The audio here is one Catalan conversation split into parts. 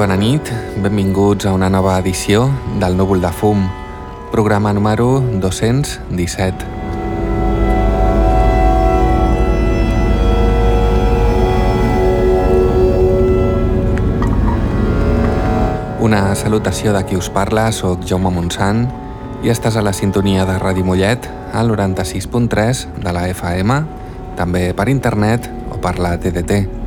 Bona nit. Benvinguts a una nova edició del Núvol de Fum, programa número 217. Una salutació de qui us parla, sóc Jaume Montsant i estàs a la sintonia de Ràdio Mollet al 96.3 de la FM, també per internet o per la TDT.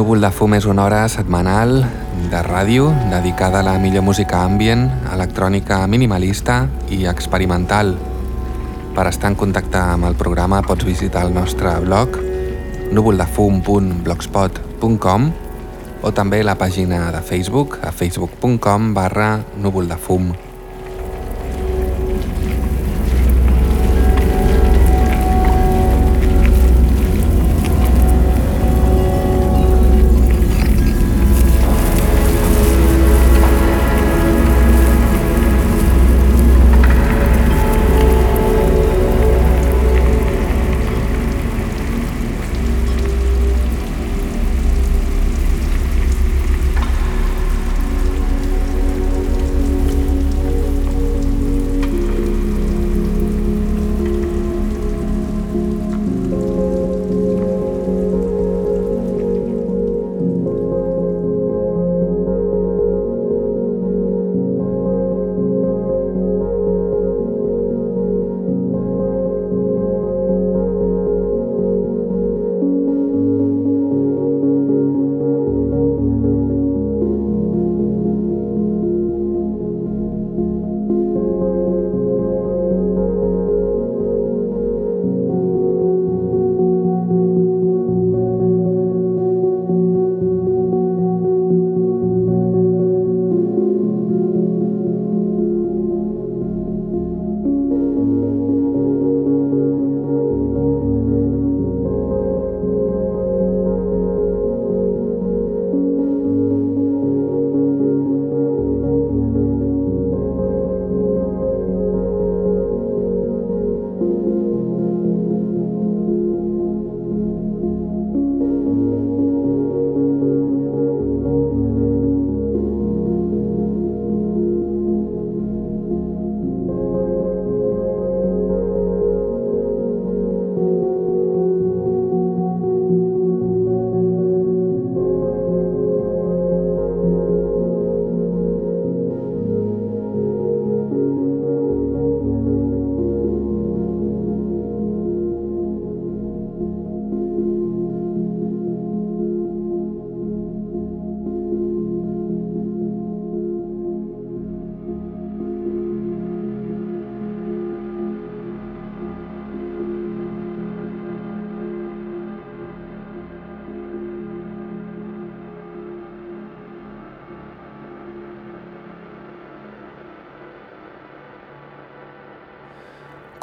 Núvol de fum és una hora setmanal de ràdio dedicada a la millor música ambient, electrònica minimalista i experimental. Per estar en contacte amb el programa pots visitar el nostre blog núvoldefum.blogspot.com o també la pàgina de Facebook a facebook.com barra núvoldefum.com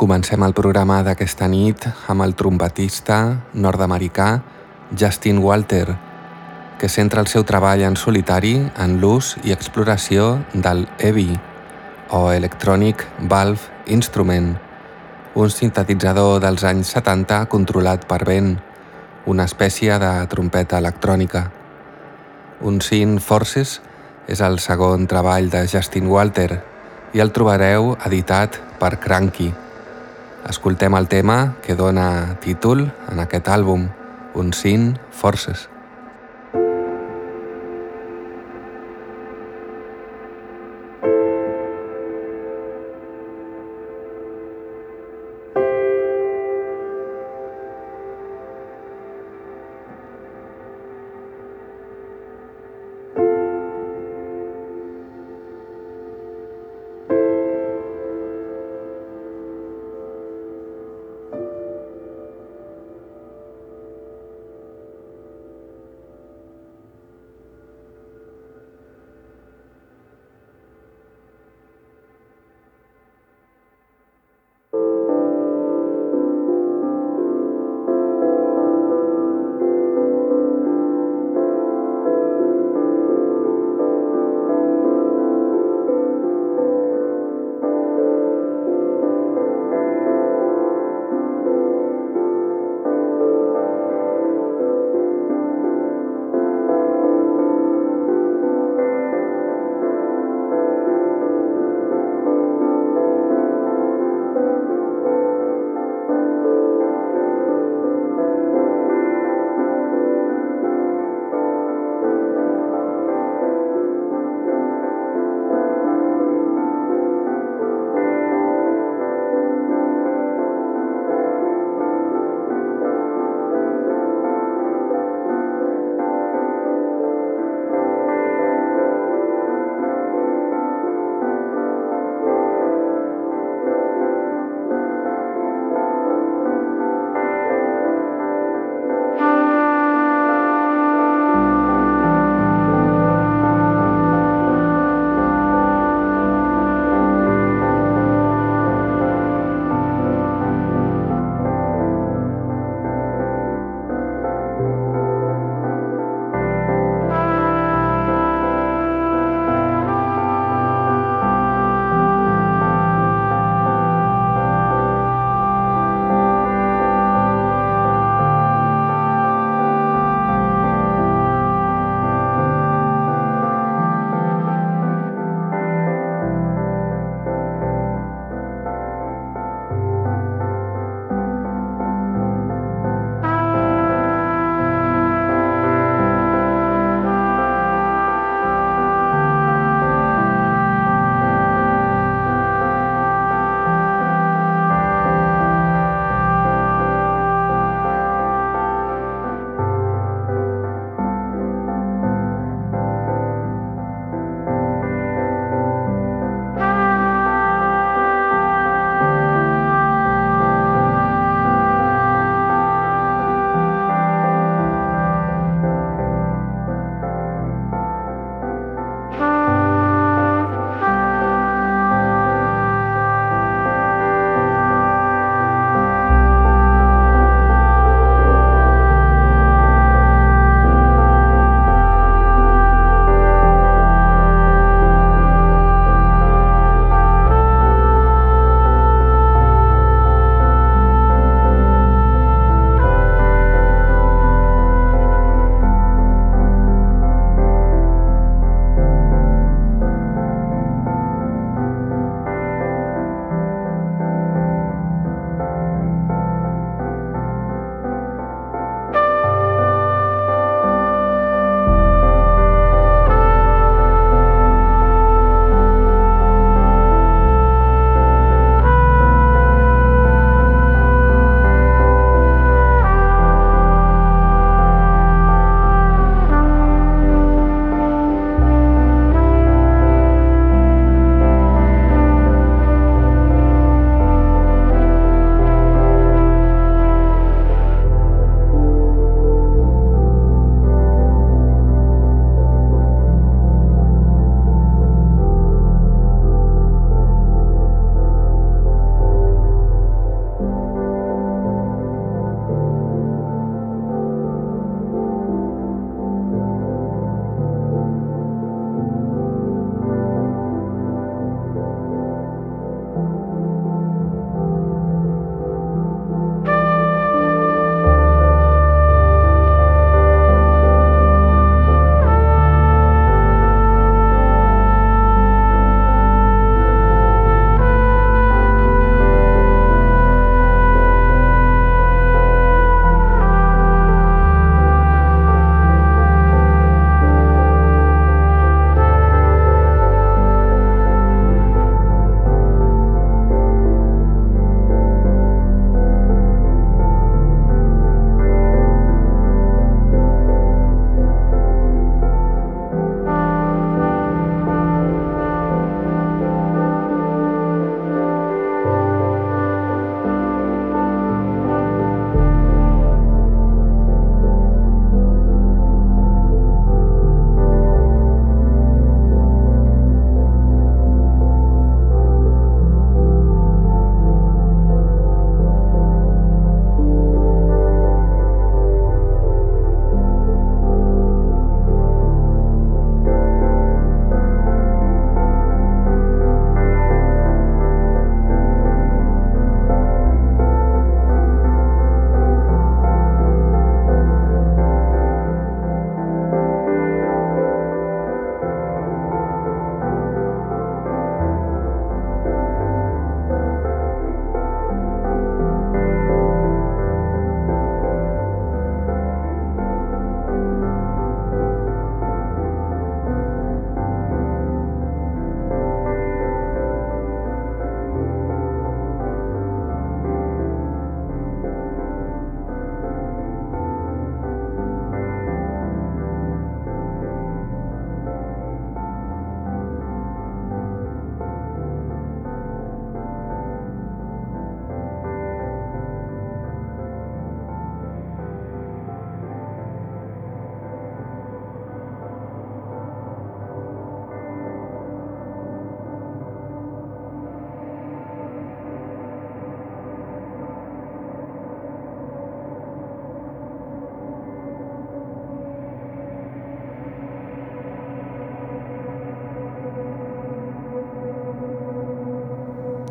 Comencem el programa d'aquesta nit amb el trompetista nord-americà Justin Walter, que centra el seu treball en solitari en l'ús i exploració del EVI, o Electronic Valve Instrument, un sintetitzador dels anys 70 controlat per vent, una espècie de trompeta electrònica. Un Sin Forces és el segon treball de Justin Walter i el trobareu editat per Cranky. Escoltem el tema que dona títol en aquest àlbum, Unseen Forces.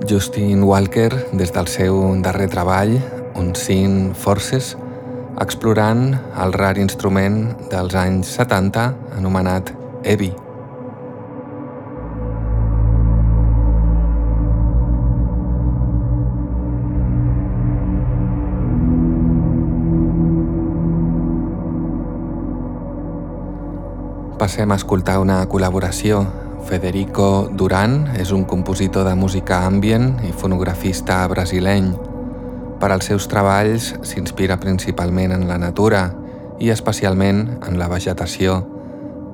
Justin Walker, des del seu darrer treball, Unseen Forces, explorant el rar instrument dels anys 70 anomenat Evi. Passem a escoltar una col·laboració. Federico Duran és un compositor de música ambient i fonografista brasileny. Per als seus treballs s'inspira principalment en la natura i especialment en la vegetació,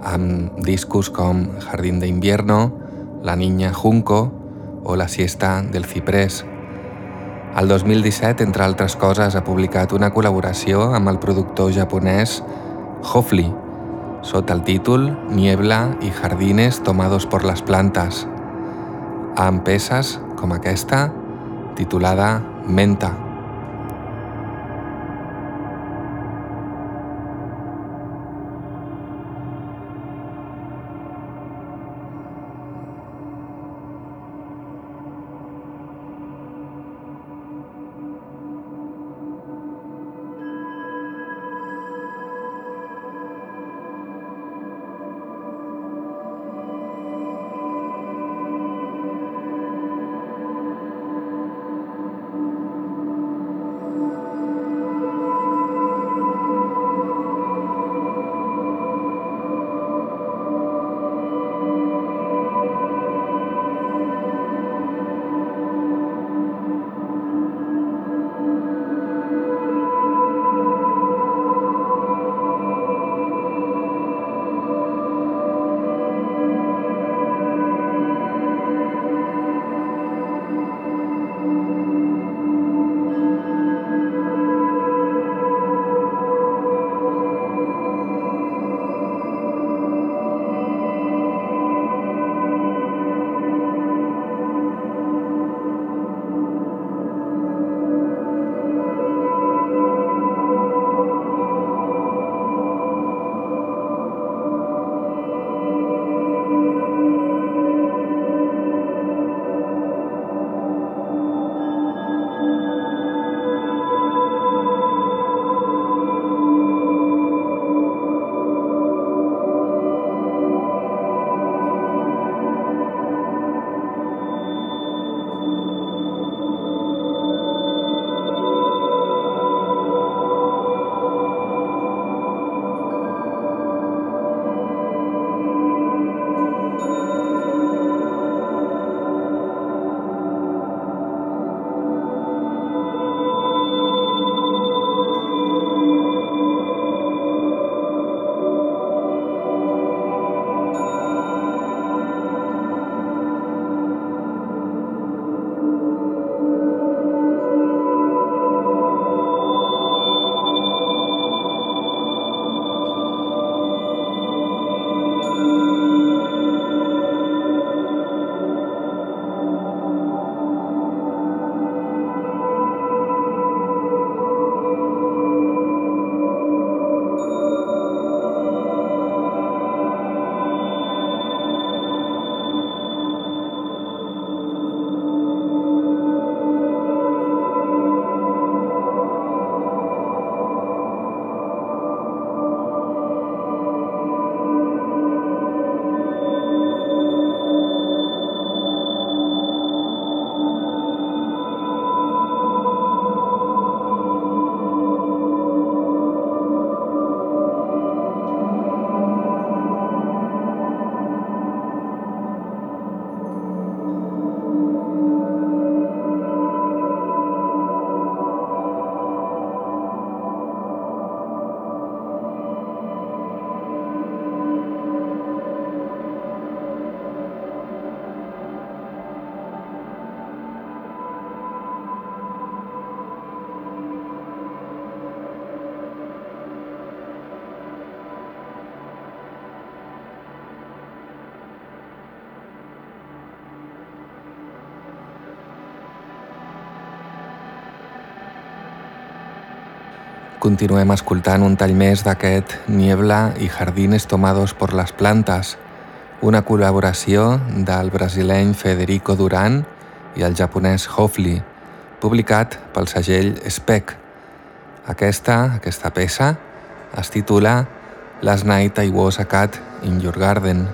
amb discos com Jardín de Invierno, La Niña Junco o La Siesta del Ciprés. El 2017, entre altres coses, ha publicat una col·laboració amb el productor japonès Hofli, sota el títol Niebla y jardines tomados por las plantas, amb peces com aquesta, titulada Menta. Continuem escoltant un tall més d'aquest Niebla i Jardines tomados por las plantas, una col·laboració del brasileny Federico Duran i el japonès Hofli, publicat pel segell Spec. Aquesta, aquesta peça es titula Last Night I Was a Cat in Your Garden.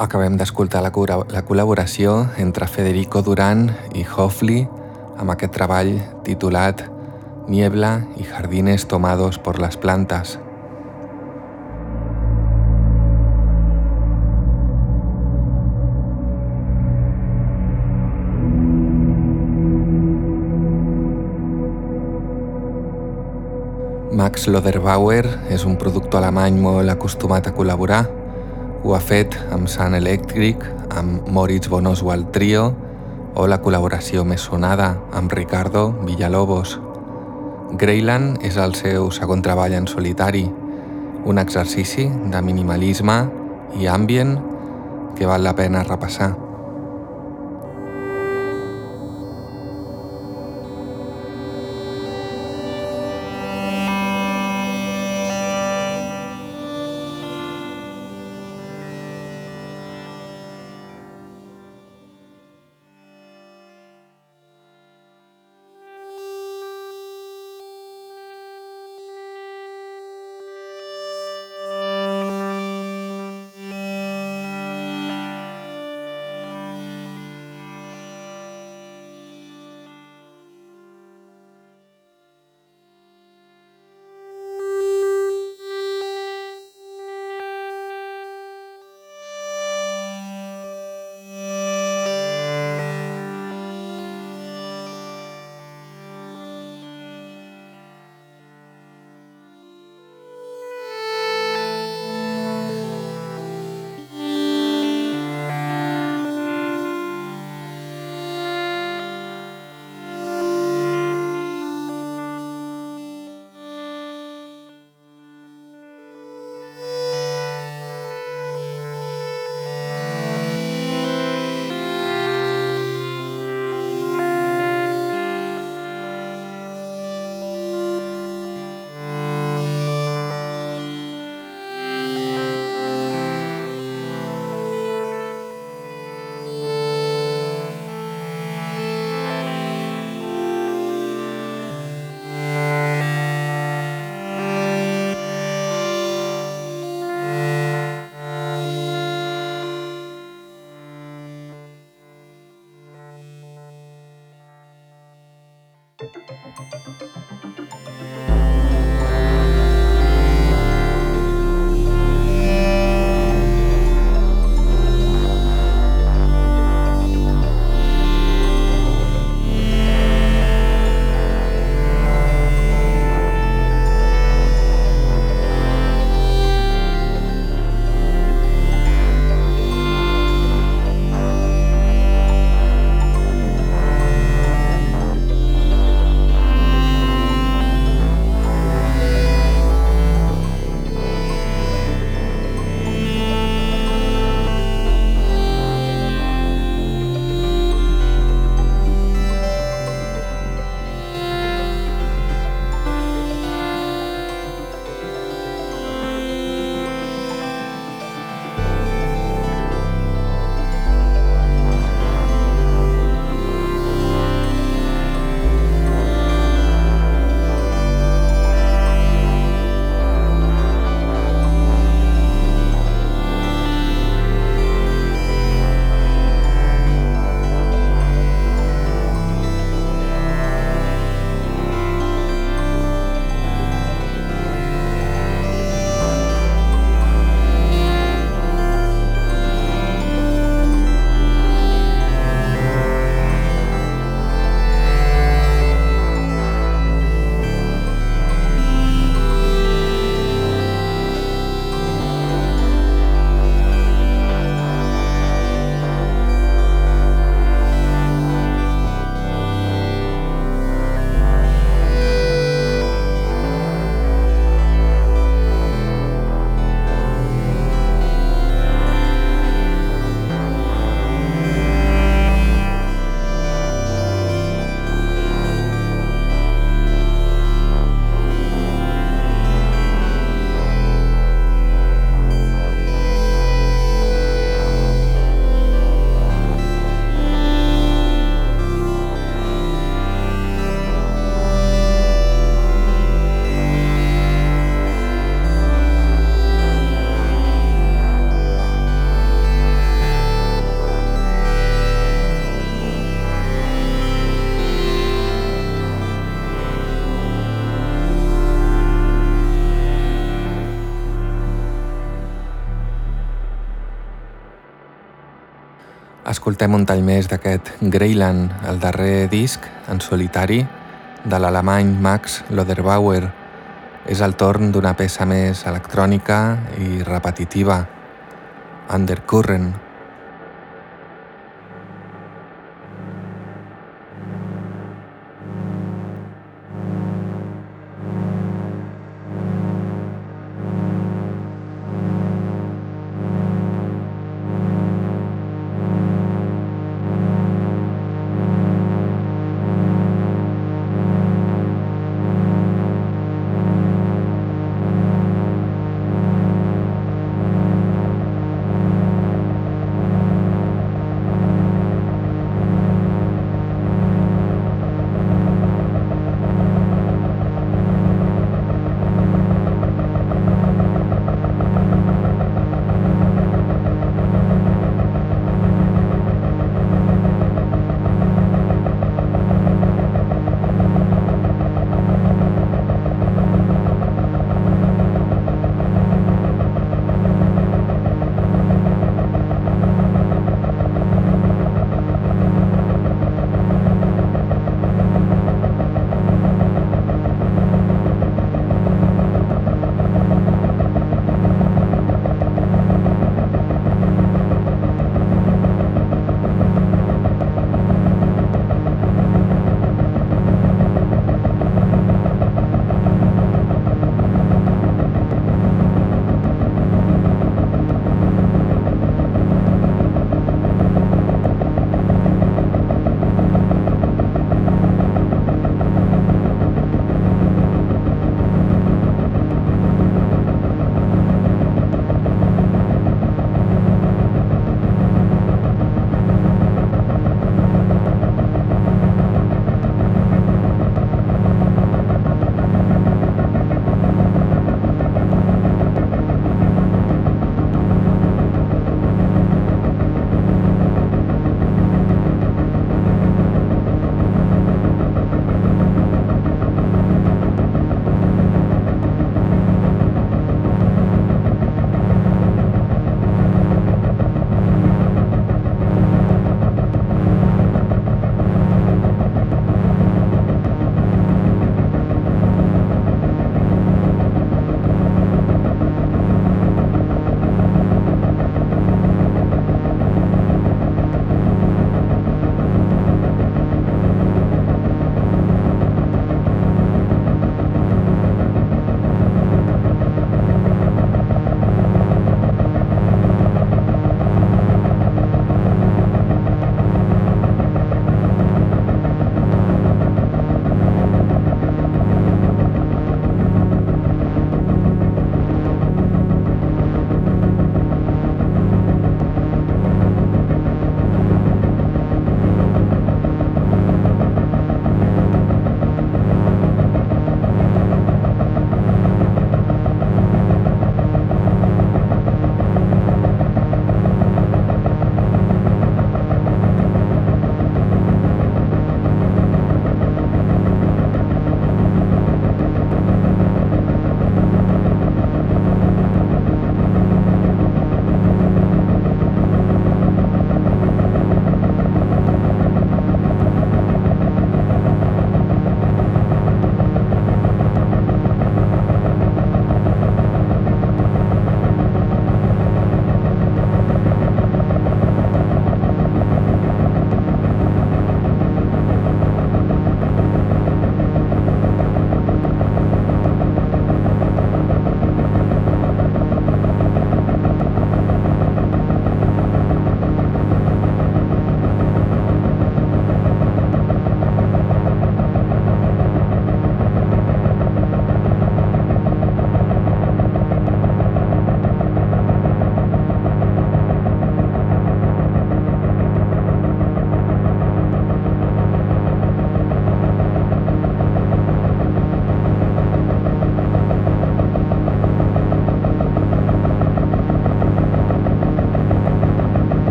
Acabem d'escoltar la, la col·laboració entre Federico Duran i Hoffley amb aquest treball titulat Niebla i jardines tomados por las plantas. Max Loderbauer és un productor alemany molt acostumat a col·laborar. Ho ha fet amb Sun Electric, amb Moritz von Oswald Trio o la col·laboració més sonada amb Ricardo Villalobos. Greyland és el seu segon treball en solitari, un exercici de minimalisme i ambient que val la pena repassar. Escoltem un tall més d'aquest Greyland, el darrer disc en solitari de l'alemany Max Loderbauer. És el torn d'una peça més electrònica i repetitiva, Undercurrent.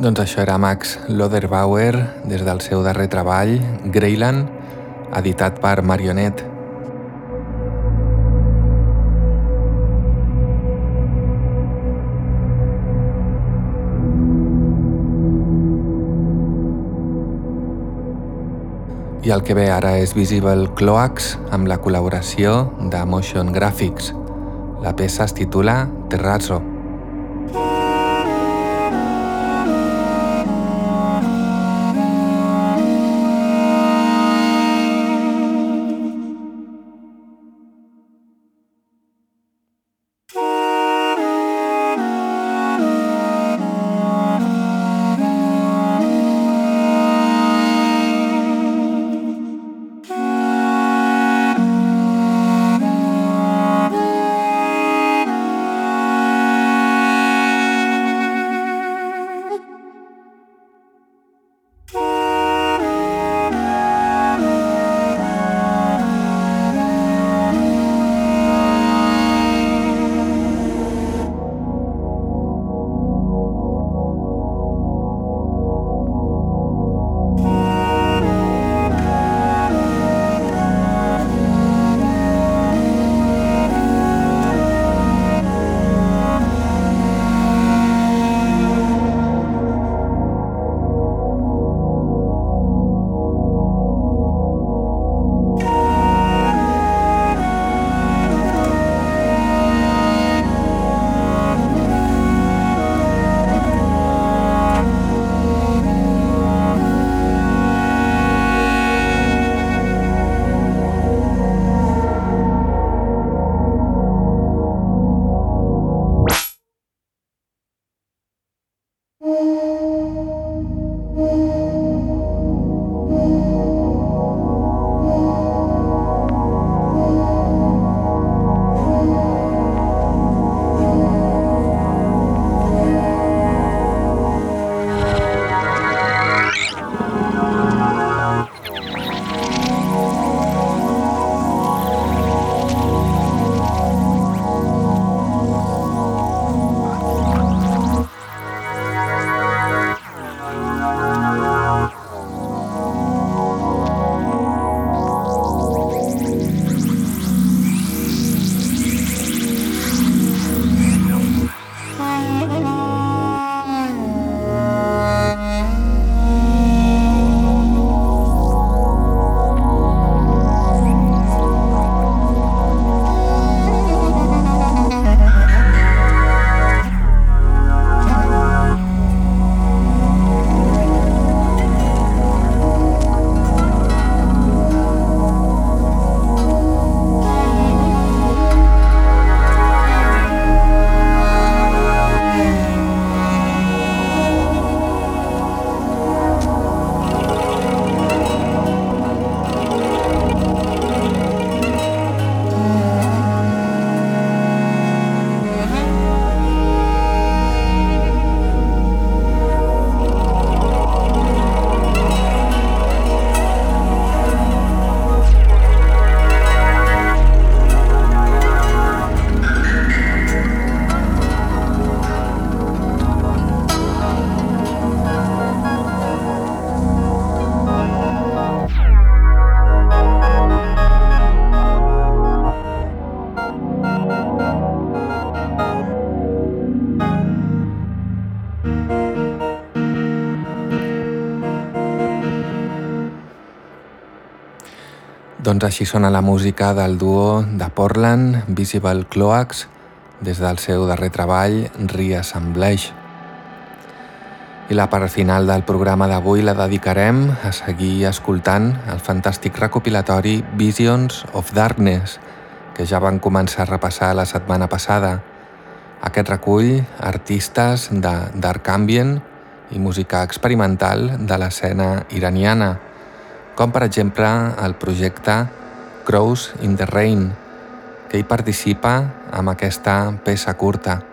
Doncs això era Max Loderbauer des del seu darrer treball, Greyland, editat per Marionette. I el que ve ara és Visible Cloax amb la col·laboració de Motion Graphics. La peça es titula Terrazzo. Doncs així sona la música del duo de Portland, Visible Cloax, des del seu darrer treball, Reassemblage. I la part final del programa d'avui la dedicarem a seguir escoltant el fantàstic recopilatori Visions of Darkness, que ja van començar a repassar la setmana passada. Aquest recull artistes de Dark Ambient i música experimental de l'escena iraniana, com per exemple el projecte Crows in the Rain, que hi participa amb aquesta peça curta.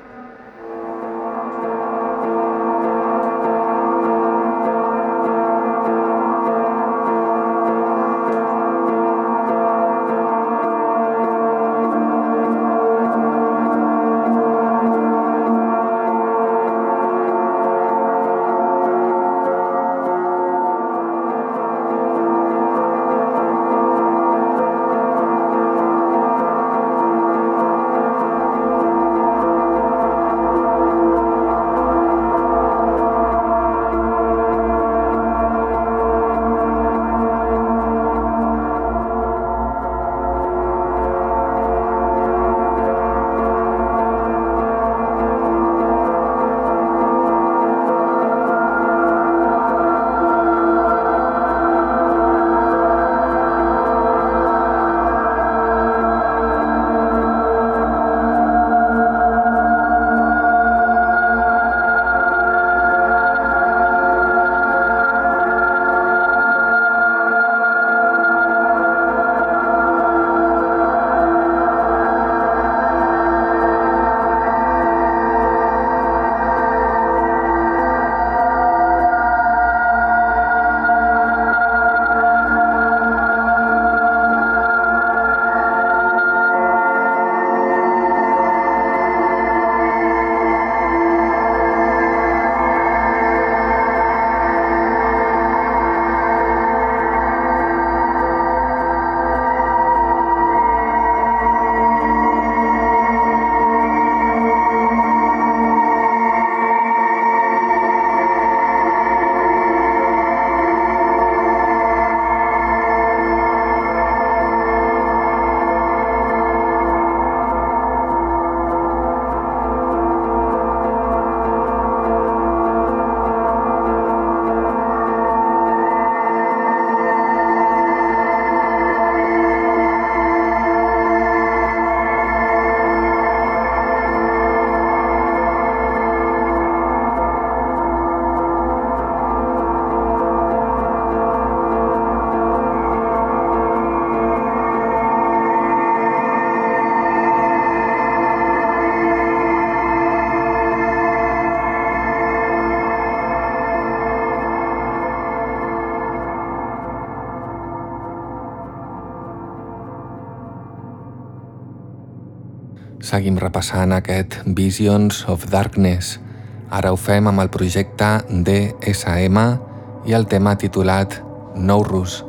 Seguim repassant aquest Visions of Darkness. Ara ho fem amb el projecte DSM i el tema titulat Nourus.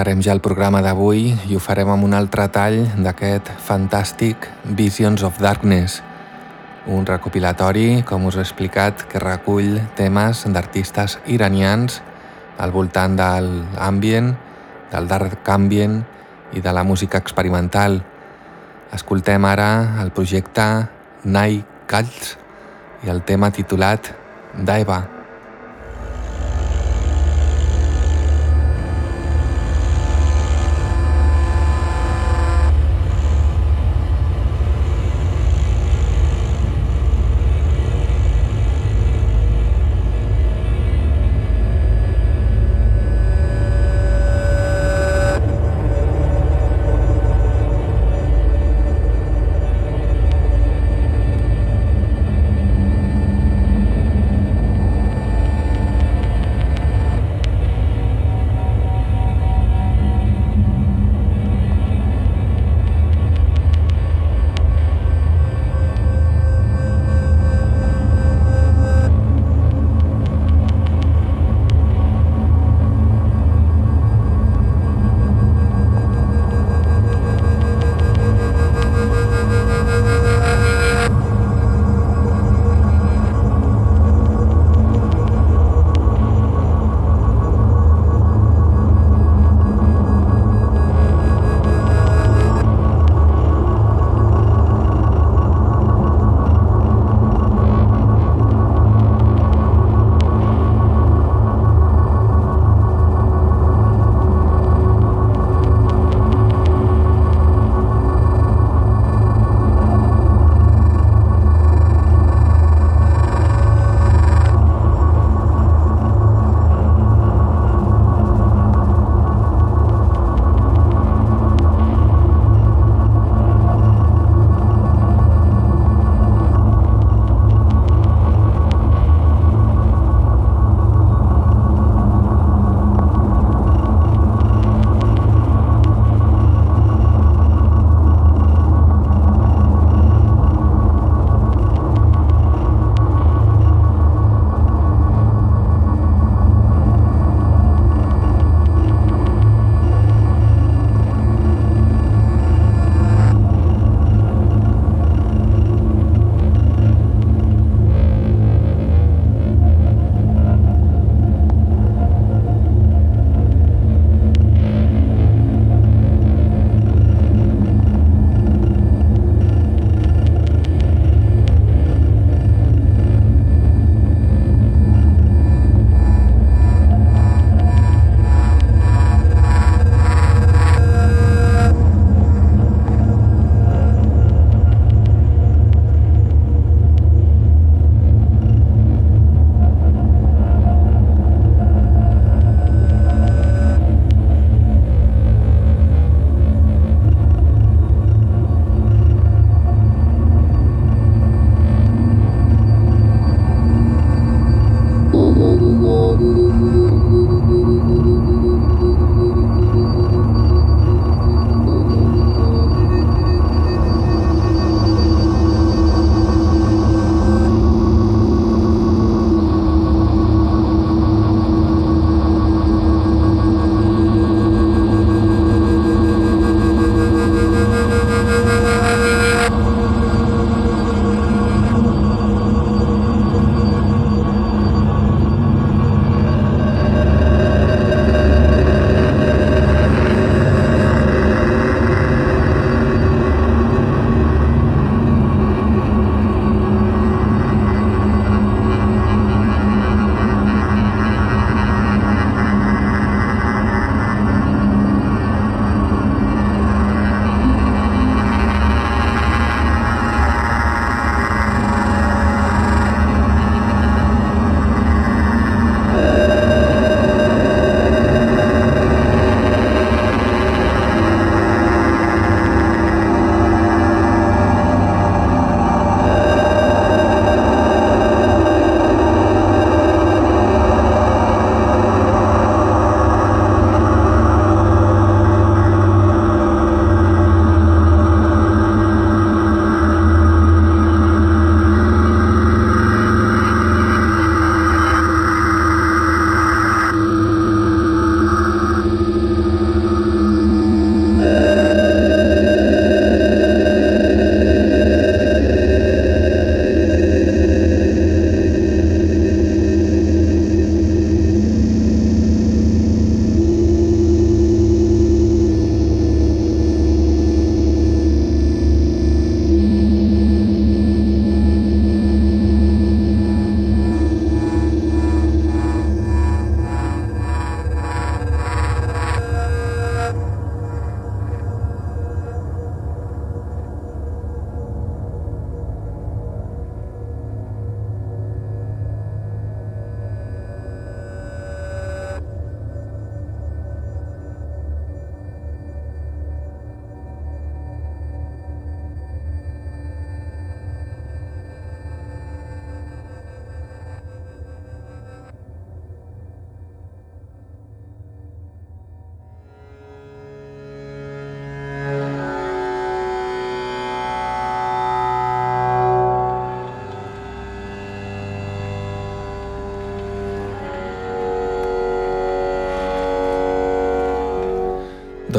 Tancarem ja el programa d'avui i ho farem amb un altre tall d'aquest fantàstic Visions of Darkness, un recopilatori, com us he explicat, que recull temes d'artistes iranians al voltant de l'ambient, del dark ambient i de la música experimental. Escoltem ara el projecte Nai Kalls i el tema titulat Daeva.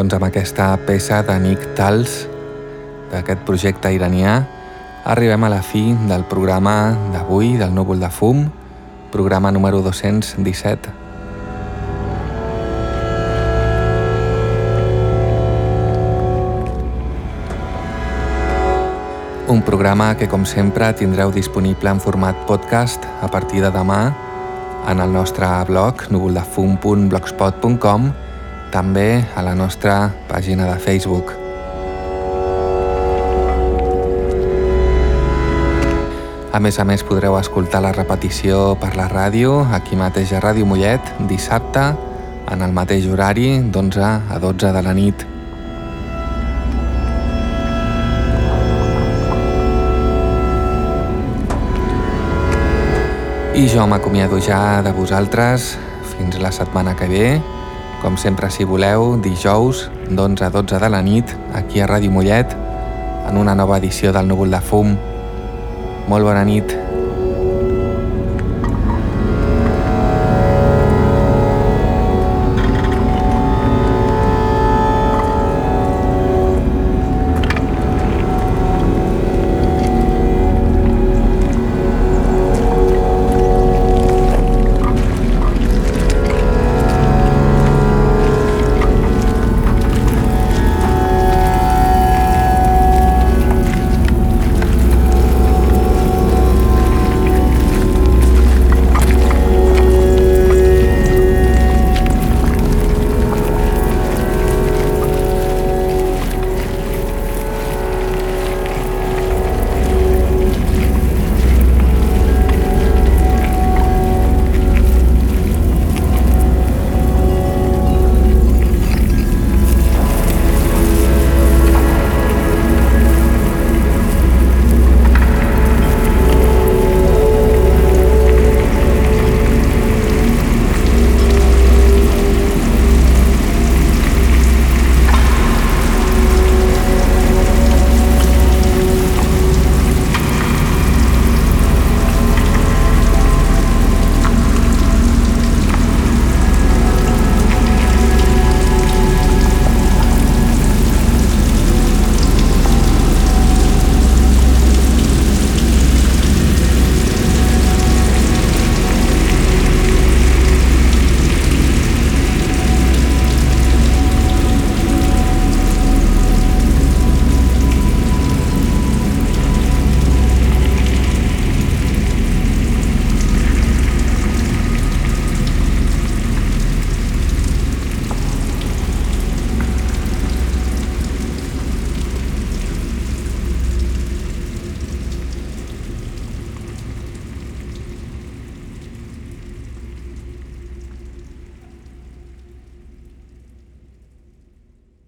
Doncs amb aquesta peça de Nick Tals, d'aquest projecte iranià, arribem a la fi del programa d'avui, del Núvol de Fum, programa número 217. Un programa que, com sempre, tindreu disponible en format podcast a partir de demà en el nostre blog núvoldefum.blogspot.com també a la nostra pàgina de Facebook. A més a més podreu escoltar la repetició per la ràdio aquí mateix a Ràdio Mollet dissabte en el mateix horari d'11 a 12 de la nit. I jo m'acomiado ja de vosaltres fins la setmana que ve. Com sempre, si voleu, dijous d'11 a 12 de la nit, aquí a Ràdio Mollet, en una nova edició del Núvol de Fum. Molt bona nit.